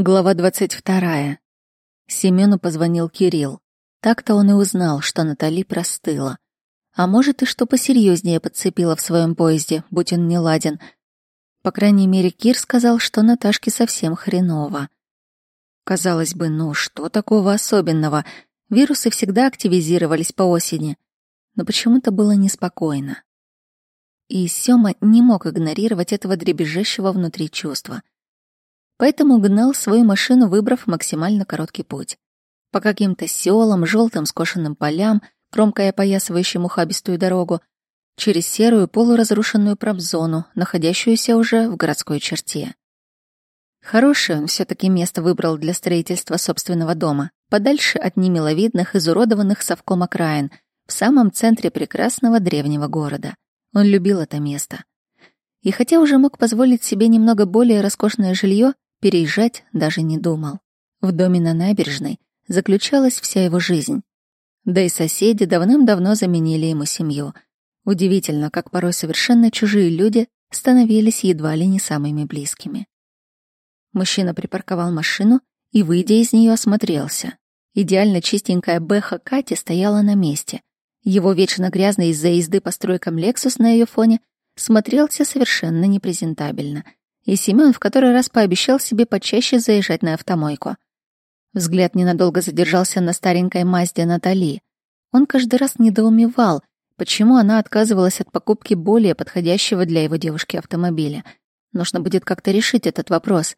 Глава двадцать вторая. Семену позвонил Кирилл. Так-то он и узнал, что Натали простыла. А может, и что посерьезнее подцепила в своем поезде, будь он не ладен. По крайней мере, Кир сказал, что Наташке совсем хреново. Казалось бы, ну что такого особенного? Вирусы всегда активизировались по осени. Но почему-то было неспокойно. И Сёма не мог игнорировать этого дребезжащего внутри чувства — поэтому гнал свою машину, выбрав максимально короткий путь. По каким-то селам, желтым скошенным полям, кромкой опоясывающим ухабистую дорогу, через серую полуразрушенную промзону, находящуюся уже в городской черте. Хорошее он все таки место выбрал для строительства собственного дома, подальше от немиловидных, изуродованных совком окраин, в самом центре прекрасного древнего города. Он любил это место. И хотя уже мог позволить себе немного более роскошное жилье, Переезжать даже не думал. В доме на набережной заключалась вся его жизнь. Да и соседи давным-давно заменили ему семью. Удивительно, как порой совершенно чужие люди становились едва ли не самыми близкими. Мужчина припарковал машину и, выйдя из нее, осмотрелся. Идеально чистенькая Бэха Кати стояла на месте. Его вечно грязный из-за езды по стройкам Лексус на ее фоне смотрелся совершенно непрезентабельно — и Семён в который раз пообещал себе почаще заезжать на автомойку. Взгляд ненадолго задержался на старенькой Мазде Натали. Он каждый раз недоумевал, почему она отказывалась от покупки более подходящего для его девушки автомобиля. Нужно будет как-то решить этот вопрос.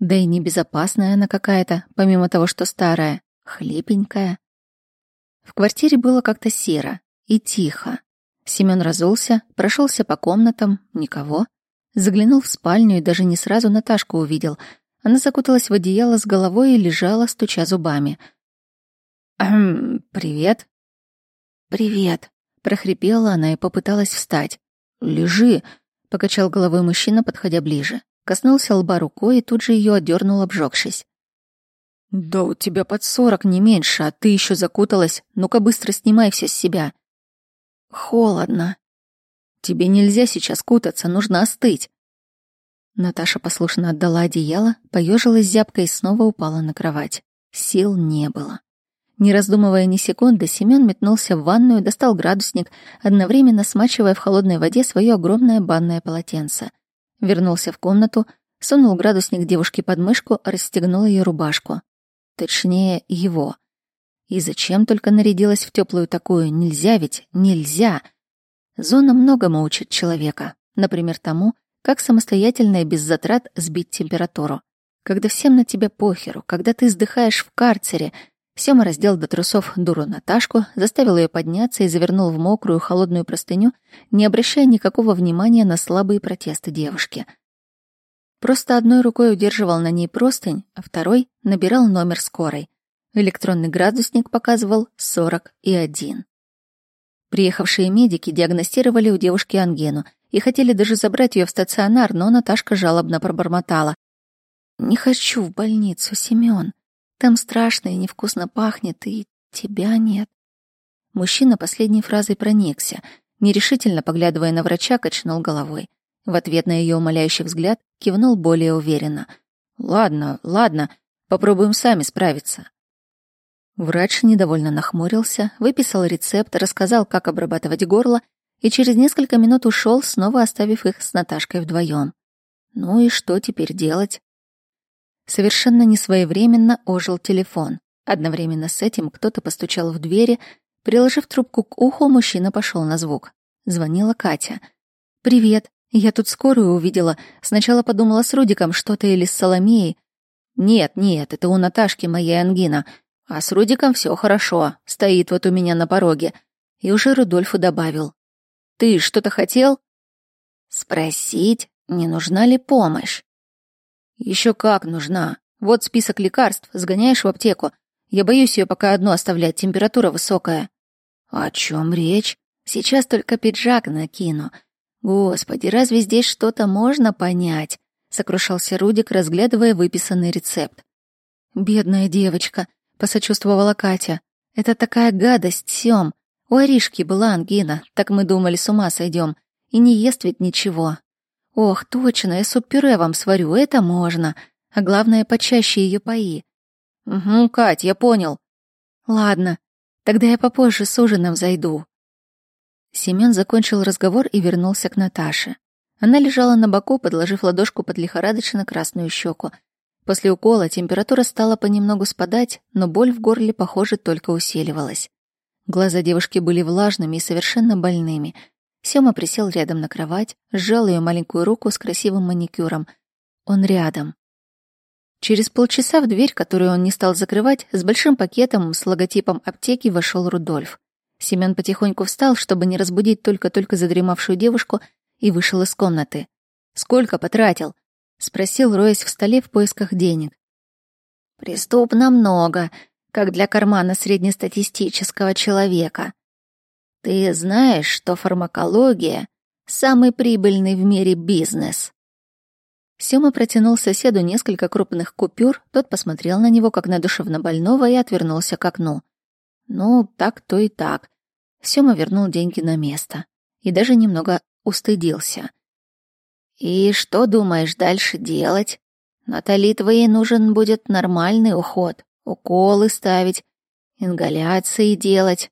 Да и небезопасная она какая-то, помимо того, что старая, хлипенькая. В квартире было как-то серо и тихо. Семён разулся, прошелся по комнатам, никого. Заглянул в спальню и даже не сразу Наташку увидел. Она закуталась в одеяло с головой и лежала, стуча зубами. «Ахм, привет». «Привет», — прохрипела она и попыталась встать. «Лежи», — покачал головой мужчина, подходя ближе. Коснулся лба рукой и тут же ее отдернул, обжегшись. «Да у тебя под сорок, не меньше, а ты еще закуталась. Ну-ка быстро снимай все с себя». «Холодно», Тебе нельзя сейчас кутаться, нужно остыть. Наташа послушно отдала одеяло, поежилась зябкой и снова упала на кровать. Сил не было. Не раздумывая ни секунды, Семён метнулся в ванную, достал градусник, одновременно смачивая в холодной воде свое огромное банное полотенце. Вернулся в комнату, сунул градусник девушке под мышку, расстегнул ее рубашку. Точнее, его. И зачем только нарядилась в теплую такую? Нельзя ведь, нельзя. Зона многому учит человека, например, тому, как самостоятельно и без затрат сбить температуру. Когда всем на тебя похеру, когда ты издыхаешь в карцере, Сёма раздел до трусов дуру Наташку, заставил ее подняться и завернул в мокрую холодную простыню, не обращая никакого внимания на слабые протесты девушки. Просто одной рукой удерживал на ней простынь, а второй набирал номер скорой. Электронный градусник показывал 40 и 1. Приехавшие медики диагностировали у девушки ангину и хотели даже забрать ее в стационар, но Наташка жалобно пробормотала. «Не хочу в больницу, Семён. Там страшно и невкусно пахнет, и тебя нет». Мужчина последней фразой проникся, нерешительно поглядывая на врача, качнул головой. В ответ на ее умоляющий взгляд кивнул более уверенно. «Ладно, ладно, попробуем сами справиться. Врач недовольно нахмурился, выписал рецепт, рассказал, как обрабатывать горло, и через несколько минут ушел, снова оставив их с Наташкой вдвоем. Ну и что теперь делать? Совершенно несвоевременно ожил телефон. Одновременно с этим кто-то постучал в двери, приложив трубку к уху, мужчина пошел на звук. Звонила Катя. «Привет. Я тут скорую увидела. Сначала подумала с Рудиком что-то или с Соломеей. Нет, нет, это у Наташки моя ангина. А с Рудиком все хорошо, стоит вот у меня на пороге. И уже Рудольфу добавил. Ты что-то хотел? Спросить, не нужна ли помощь? Еще как нужна. Вот список лекарств, сгоняешь в аптеку. Я боюсь ее пока одну оставлять, температура высокая. О чем речь? Сейчас только пиджак накину. Господи, разве здесь что-то можно понять? Сокрушался Рудик, разглядывая выписанный рецепт. Бедная девочка, посочувствовала Катя. Это такая гадость, Сём. У Аришки была ангина, так мы думали, с ума сойдем. И не ест ведь ничего. Ох, точно, я суп-пюре вам сварю, это можно. а главное, почаще ее пои. Угу, Кать, я понял. Ладно, тогда я попозже с ужином зайду. Семён закончил разговор и вернулся к Наташе. Она лежала на боку, подложив ладошку под лихорадочно красную щеку. После укола температура стала понемногу спадать, но боль в горле, похоже, только усиливалась. Глаза девушки были влажными и совершенно больными. Сёма присел рядом на кровать, сжал ее маленькую руку с красивым маникюром. Он рядом. Через полчаса в дверь, которую он не стал закрывать, с большим пакетом с логотипом аптеки вошел Рудольф. Семён потихоньку встал, чтобы не разбудить только-только задремавшую девушку, и вышел из комнаты. «Сколько потратил?» — спросил, роясь в столе в поисках денег. «Преступно много, как для кармана среднестатистического человека. Ты знаешь, что фармакология — самый прибыльный в мире бизнес?» Сёма протянул соседу несколько крупных купюр, тот посмотрел на него, как на душевнобольного, и отвернулся к окну. Ну, так то и так. Сёма вернул деньги на место и даже немного устыдился. «И что думаешь дальше делать? Натали твоей нужен будет нормальный уход, уколы ставить, ингаляции делать».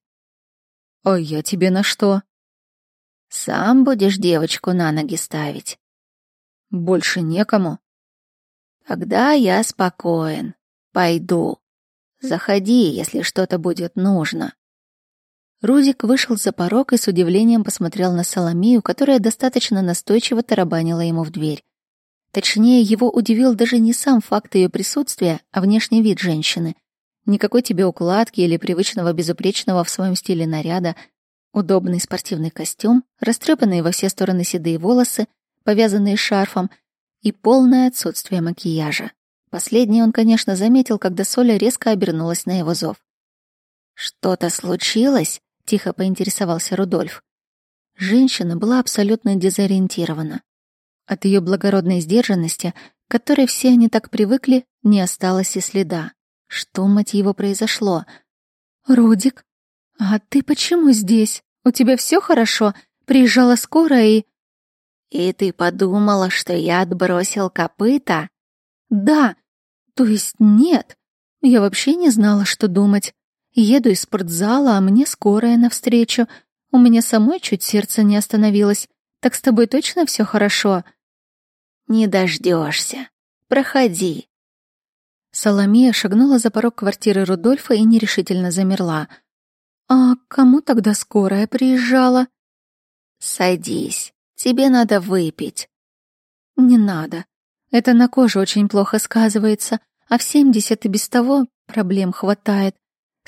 «А я тебе на что?» «Сам будешь девочку на ноги ставить». «Больше некому». «Тогда я спокоен. Пойду. Заходи, если что-то будет нужно». Рудик вышел за порог и с удивлением посмотрел на Соломию, которая достаточно настойчиво тарабанила ему в дверь. Точнее, его удивил даже не сам факт ее присутствия, а внешний вид женщины. Никакой тебе укладки или привычного безупречного в своем стиле наряда. Удобный спортивный костюм, растрепанные во все стороны седые волосы, повязанные шарфом, и полное отсутствие макияжа. Последний он, конечно, заметил, когда Соля резко обернулась на его зов. «Что-то случилось?» Тихо поинтересовался Рудольф. Женщина была абсолютно дезориентирована. От ее благородной сдержанности, к которой все они так привыкли, не осталось и следа. Что, мать его, произошло? «Рудик, а ты почему здесь? У тебя все хорошо? Приезжала скорая и...» «И ты подумала, что я отбросил копыта?» «Да, то есть нет. Я вообще не знала, что думать. Еду из спортзала, а мне скорая навстречу. У меня самой чуть сердце не остановилось. Так с тобой точно все хорошо? Не дождешься. Проходи. Соломия шагнула за порог квартиры Рудольфа и нерешительно замерла. А кому тогда скорая приезжала? Садись. Тебе надо выпить. Не надо. Это на коже очень плохо сказывается, а в семьдесят и без того проблем хватает.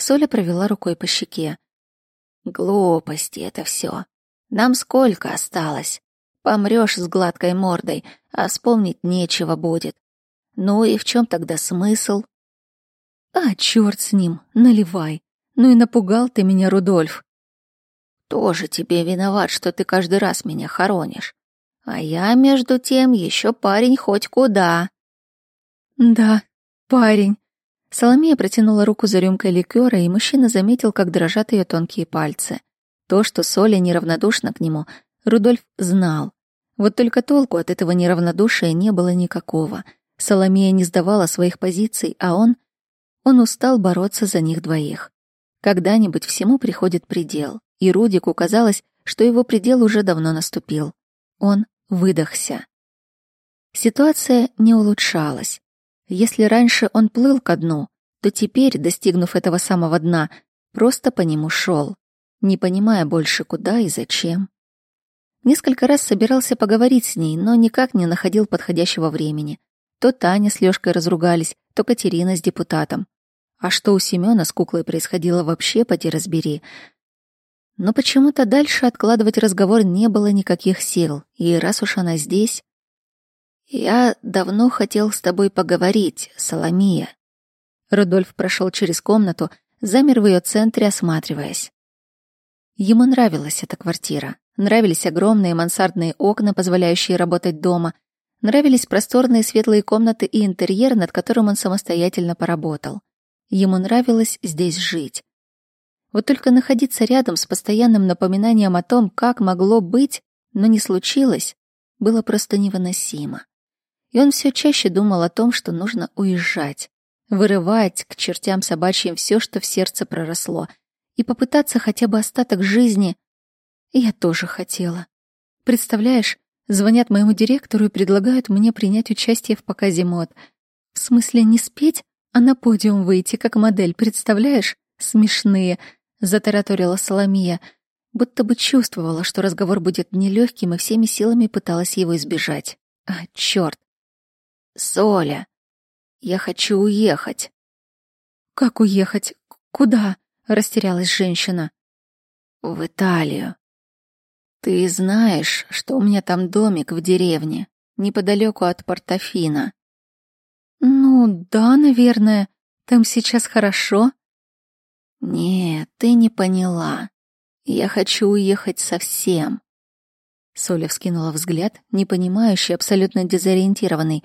Соля провела рукой по щеке. Глупости это все. Нам сколько осталось? Помрешь с гладкой мордой, а вспомнить нечего будет. Ну и в чем тогда смысл? А, черт с ним, наливай. Ну и напугал ты меня, Рудольф. Тоже тебе виноват, что ты каждый раз меня хоронишь. А я, между тем, еще парень хоть куда. Да, парень, Соломея протянула руку за рюмкой ликера, и мужчина заметил, как дрожат ее тонкие пальцы. То, что Соля неравнодушна к нему, Рудольф знал. Вот только толку от этого неравнодушия не было никакого. Соломея не сдавала своих позиций, а он... Он устал бороться за них двоих. Когда-нибудь всему приходит предел, и Рудику казалось, что его предел уже давно наступил. Он выдохся. Ситуация не улучшалась. Если раньше он плыл ко дну, то теперь, достигнув этого самого дна, просто по нему шел, не понимая больше куда и зачем. Несколько раз собирался поговорить с ней, но никак не находил подходящего времени. То Таня с Лёшкой разругались, то Катерина с депутатом. А что у Семёна с куклой происходило вообще, поди разбери. Но почему-то дальше откладывать разговор не было никаких сил, и раз уж она здесь... «Я давно хотел с тобой поговорить, Соломия». Рудольф прошел через комнату, замер в ее центре, осматриваясь. Ему нравилась эта квартира. Нравились огромные мансардные окна, позволяющие работать дома. Нравились просторные светлые комнаты и интерьер, над которым он самостоятельно поработал. Ему нравилось здесь жить. Вот только находиться рядом с постоянным напоминанием о том, как могло быть, но не случилось, было просто невыносимо и он все чаще думал о том, что нужно уезжать, вырывать к чертям собачьим все, что в сердце проросло, и попытаться хотя бы остаток жизни. Я тоже хотела. Представляешь, звонят моему директору и предлагают мне принять участие в показе мод. В смысле не спеть, а на подиум выйти как модель, представляешь? Смешные, затараторила Соломия, будто бы чувствовала, что разговор будет нелегким и всеми силами пыталась его избежать. А, черт! Соля, я хочу уехать. Как уехать? Куда? Растерялась женщина. В Италию. Ты знаешь, что у меня там домик в деревне, неподалеку от Портофино. Ну, да, наверное. Там сейчас хорошо. Нет, ты не поняла. Я хочу уехать совсем. Соля вскинула взгляд, не понимающий, абсолютно дезориентированный.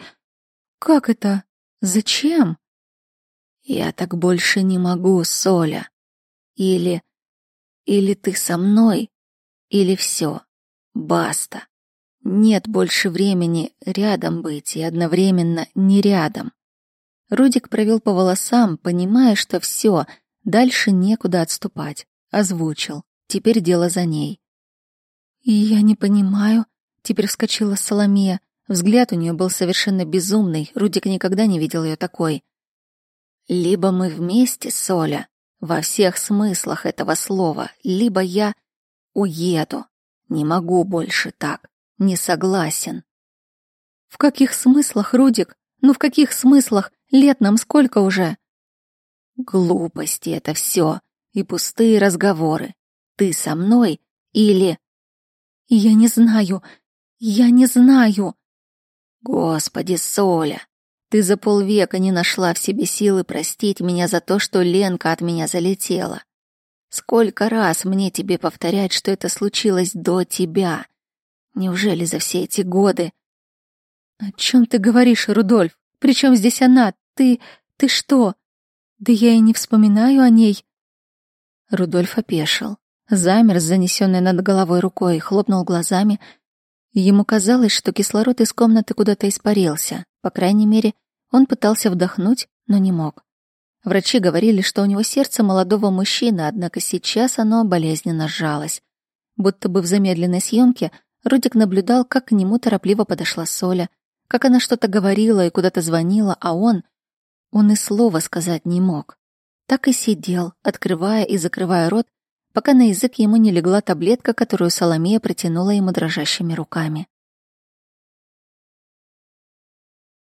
Как это? Зачем? Я так больше не могу, Соля. Или... Или ты со мной, или все. Баста. Нет больше времени рядом быть и одновременно не рядом. Рудик провел по волосам, понимая, что все, дальше некуда отступать. Озвучил. Теперь дело за ней. «Я не понимаю», — теперь вскочила Соломия. Взгляд у нее был совершенно безумный, Рудик никогда не видел ее такой. «Либо мы вместе, Соля, во всех смыслах этого слова, либо я уеду. Не могу больше так, не согласен». «В каких смыслах, Рудик? Ну в каких смыслах? Лет нам сколько уже?» «Глупости это все и пустые разговоры. Ты со мной или...» «Я не знаю, я не знаю», Господи, Соля, ты за полвека не нашла в себе силы простить меня за то, что Ленка от меня залетела. Сколько раз мне тебе повторять, что это случилось до тебя? Неужели за все эти годы? О чем ты говоришь, Рудольф? Причем здесь она? Ты... ты что? Да я и не вспоминаю о ней. Рудольф опешил, замер с занесенной над головой рукой, хлопнул глазами — Ему казалось, что кислород из комнаты куда-то испарился. По крайней мере, он пытался вдохнуть, но не мог. Врачи говорили, что у него сердце молодого мужчины, однако сейчас оно болезненно сжалось. Будто бы в замедленной съемке Рудик наблюдал, как к нему торопливо подошла Соля, как она что-то говорила и куда-то звонила, а он... Он и слова сказать не мог. Так и сидел, открывая и закрывая рот, пока на язык ему не легла таблетка, которую Соломея протянула ему дрожащими руками.